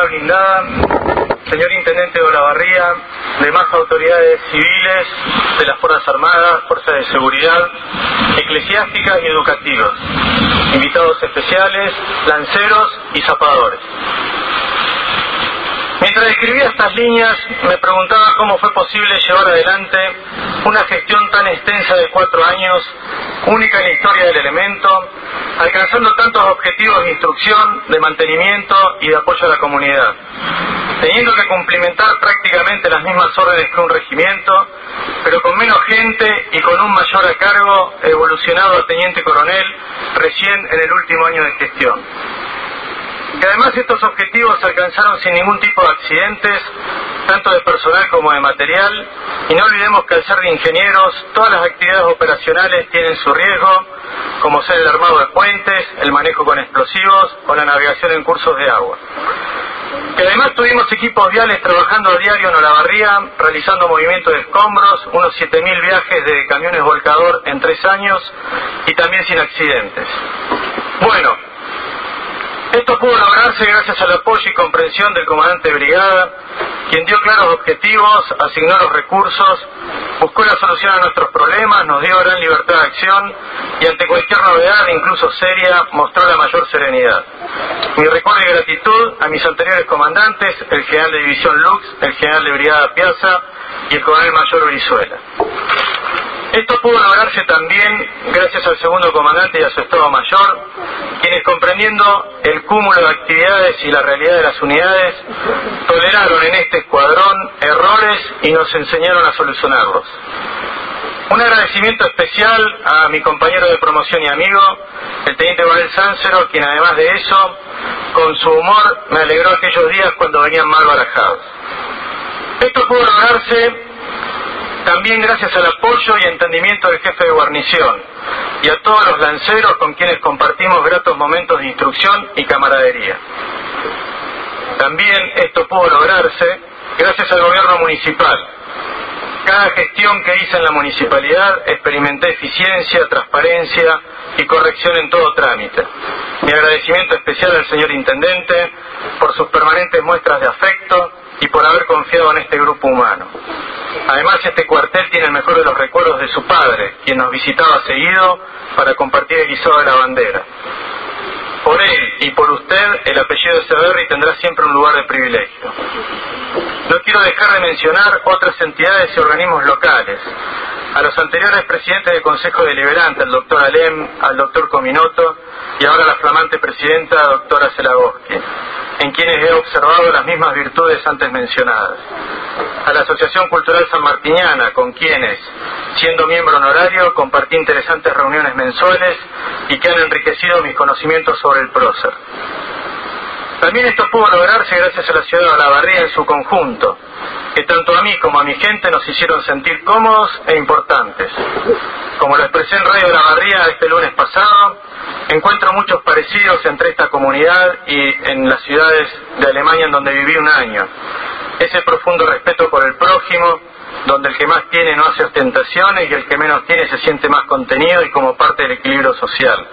comunidad blindada, señor Intendente de Olavarría, demás autoridades civiles de las Fuerzas Armadas, Fuerzas de Seguridad, eclesiásticas y educativas, invitados especiales, lanceros y zapadores. Mientras escribía estas líneas, me preguntaba cómo fue posible llevar adelante una gestión tan extensa de cuatro años, única en la historia del elemento, alcanzando tantos objetivos de instrucción, de mantenimiento y de apoyo a la comunidad, teniendo que cumplimentar prácticamente las mismas órdenes que un regimiento, pero con menos gente y con un mayor a cargo evolucionado a teniente coronel recién en el último año de gestión que además estos objetivos se alcanzaron sin ningún tipo de accidentes, tanto de personal como de material, y no olvidemos que al ser de ingenieros, todas las actividades operacionales tienen su riesgo, como ser el armado de puentes, el manejo con explosivos o la navegación en cursos de agua. Que además tuvimos equipos viales trabajando a diario en Olavarría, realizando movimientos de escombros, unos 7.000 viajes de camiones volcador en tres años y también sin accidentes. Bueno, esto pudo lograrse gracias al apoyo y comprensión del comandante de brigada, quien dio claros objetivos, asignó los recursos, buscó la solución a nuestros problemas, nos dio gran libertad de acción y ante cualquier novedad, incluso seria, mostró la mayor serenidad. Mi recuerdo y gratitud a mis anteriores comandantes, el general de división Lux, el general de brigada Piazza y el coronel mayor Brizuela. Esto pudo lograrse también gracias al segundo comandante y a su Estado Mayor, quienes comprendiendo el cúmulo de actividades y la realidad de las unidades, toleraron en este escuadrón errores y nos enseñaron a solucionarlos. Un agradecimiento especial a mi compañero de promoción y amigo, el teniente Manuel Sáncero, quien además de eso, con su humor me alegró aquellos días cuando venían mal barajados. Esto pudo lograrse también gracias al apoyo y entendimiento del jefe de guarnición y a todos los lanceros con quienes compartimos gratos momentos de instrucción y camaradería. También esto pudo lograrse gracias al gobierno municipal. Cada gestión que hice en la municipalidad experimenté eficiencia, transparencia y corrección en todo trámite. Mi agradecimiento especial al señor Intendente por sus permanentes muestras de afecto y por haber confiado en este grupo humano. Además, este cuartel tiene el mejor de los recuerdos de su padre, quien nos visitaba seguido para compartir el guisado de la bandera. Por él y por usted, el apellido de Severri tendrá siempre un lugar de privilegio. No quiero dejar de mencionar otras entidades y organismos locales. A los anteriores presidentes del Consejo Deliberante, al doctor Alem, al doctor Cominoto y ahora la flamante presidenta, doctora Zelagoski en quienes he observado las mismas virtudes antes mencionadas. A la Asociación Cultural San Martiniana, con quienes, siendo miembro honorario, compartí interesantes reuniones mensuales y que han enriquecido mis conocimientos sobre el prócer. También esto pudo lograrse gracias a la ciudad de Olavarría en su conjunto, que tanto a mí como a mi gente nos hicieron sentir cómodos e importantes. Como lo expresé en Radio Olavarría este lunes pasado, encuentro muchos parecidos entre esta comunidad y en las ciudades de Alemania en donde viví un año. Ese profundo respeto por el prójimo, donde el que más tiene no hace ostentaciones y el que menos tiene se siente más contenido y como parte del equilibrio social.